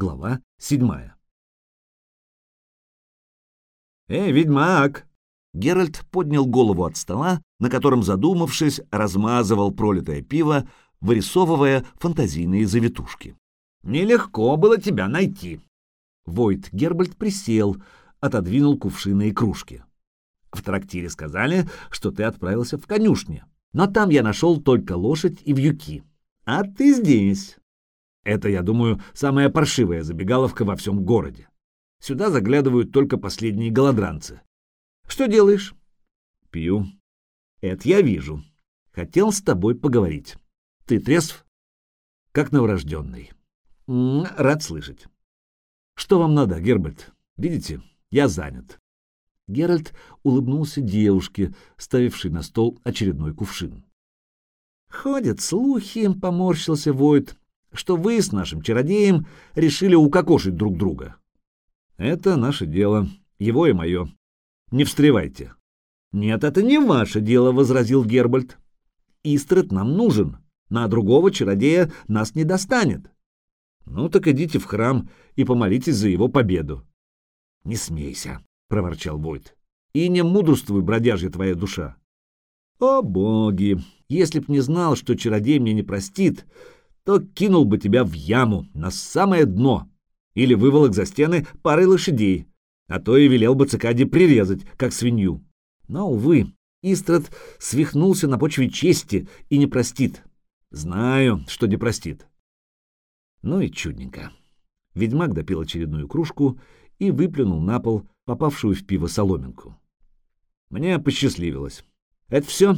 Глава седьмая. «Эй, ведьмак!» Геральт поднял голову от стола, на котором, задумавшись, размазывал пролитое пиво, вырисовывая фантазийные завитушки. «Нелегко было тебя найти!» Войт Гербальд присел, отодвинул кувшины и кружки. «В трактире сказали, что ты отправился в конюшне, но там я нашел только лошадь и вьюки. А ты здесь!» Это, я думаю, самая паршивая забегаловка во всем городе. Сюда заглядывают только последние голодранцы. Что делаешь? Пью. Это я вижу. Хотел с тобой поговорить. Ты трезв? Как новорожденный. М -м, рад слышать. Что вам надо, Гербальд? Видите, я занят. Геральт улыбнулся девушке, ставившей на стол очередной кувшин. Ходят слухи, поморщился Войт, что вы с нашим чародеем решили укокошить друг друга. Это наше дело, его и мое. Не встревайте. Нет, это не ваше дело, возразил Гербальд. Истрет нам нужен, на другого чародея нас не достанет. Ну так идите в храм и помолитесь за его победу. Не смейся, проворчал Войт. И не мудрствуй, бродяжья твоя душа. О боги, если б не знал, что чародей мне не простит, то кинул бы тебя в яму, на самое дно, или выволок за стены парой лошадей, а то и велел бы цикаде прирезать, как свинью. Но, увы, Истрат свихнулся на почве чести и не простит. Знаю, что не простит. Ну и чудненько. Ведьмак допил очередную кружку и выплюнул на пол попавшую в пиво соломинку. Мне посчастливилось. Это все?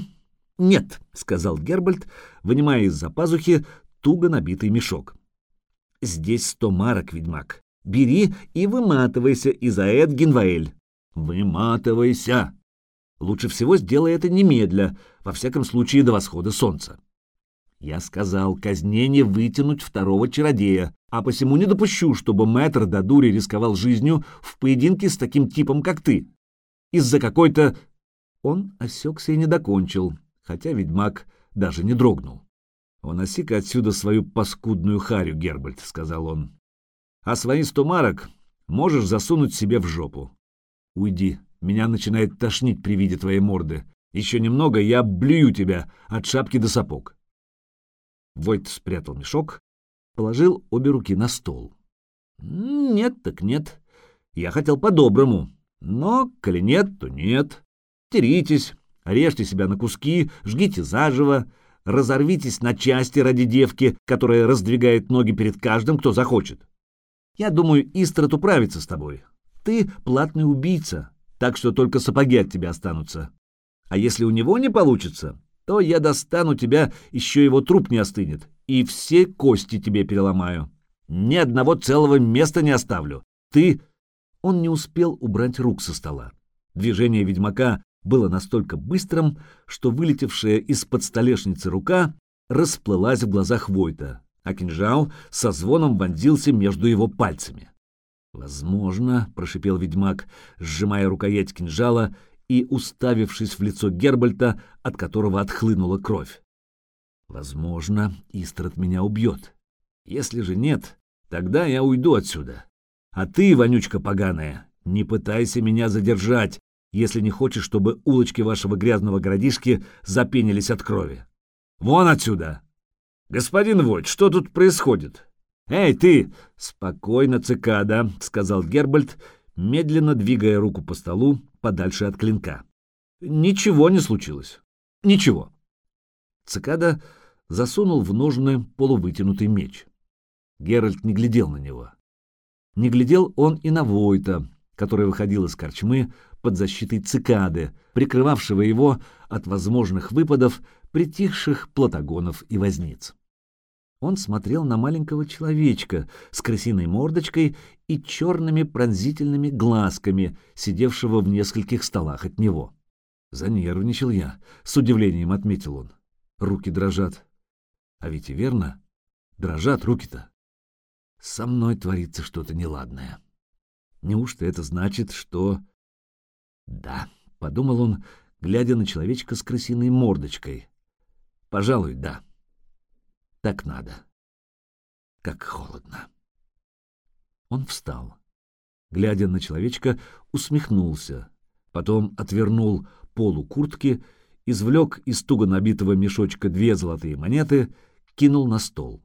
Нет, сказал Гербальд, вынимая из-за пазухи туго набитый мешок. «Здесь сто марок, ведьмак. Бери и выматывайся, Изаэд Генваэль. Выматывайся! Лучше всего сделай это немедля, во всяком случае до восхода солнца. Я сказал, казнение вытянуть второго чародея, а посему не допущу, чтобы мэтр до дури рисковал жизнью в поединке с таким типом, как ты. Из-за какой-то... Он осекся и не докончил, хотя ведьмак даже не дрогнул. «Уноси-ка отсюда свою паскудную харю, Гербальд», — сказал он. «А свои сто марок можешь засунуть себе в жопу. Уйди, меня начинает тошнить при виде твоей морды. Еще немного, я блюю тебя от шапки до сапог». Войт спрятал мешок, положил обе руки на стол. «Нет так нет. Я хотел по-доброму. Но, коли нет, то нет. Теритесь, режьте себя на куски, жгите заживо, разорвитесь на части ради девки, которая раздвигает ноги перед каждым, кто захочет. Я думаю, Истрат управится с тобой. Ты платный убийца, так что только сапоги от тебя останутся. А если у него не получится, то я достану тебя, еще его труп не остынет, и все кости тебе переломаю. Ни одного целого места не оставлю. Ты...» Он не успел убрать рук со стола. Движение ведьмака было настолько быстрым, что вылетевшая из-под столешницы рука расплылась в глазах Войта, а кинжал со звоном вонзился между его пальцами. «Возможно», — прошипел ведьмак, сжимая рукоять кинжала и уставившись в лицо Гербальта, от которого отхлынула кровь. «Возможно, Истрат меня убьет. Если же нет, тогда я уйду отсюда. А ты, вонючка поганая, не пытайся меня задержать, если не хочешь, чтобы улочки вашего грязного городишки запенились от крови. Вон отсюда! Господин Войт, что тут происходит? Эй, ты! Спокойно, цикада, — сказал Гербальд, медленно двигая руку по столу подальше от клинка. Ничего не случилось. Ничего. Цикада засунул в ножны полувытянутый меч. Геральт не глядел на него. Не глядел он и на Войта, который выходил из корчмы под защитой цикады, прикрывавшего его от возможных выпадов притихших платагонов и возниц. Он смотрел на маленького человечка с крысиной мордочкой и черными пронзительными глазками, сидевшего в нескольких столах от него. Занервничал я, с удивлением отметил он. Руки дрожат. А ведь и верно, дрожат руки-то. Со мной творится что-то неладное. Неужто это значит, что... Да, подумал он, глядя на человечка с крысиной мордочкой. Пожалуй, да. Так надо. Как холодно. Он встал. Глядя на человечка, усмехнулся. Потом отвернул полу куртки, извлек из туго набитого мешочка две золотые монеты, кинул на стол.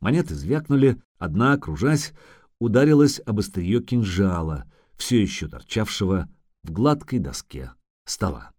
Монеты звякнули, одна, кружась, ударилась об острие кинжала, все еще торчавшего в гладкой доске стола.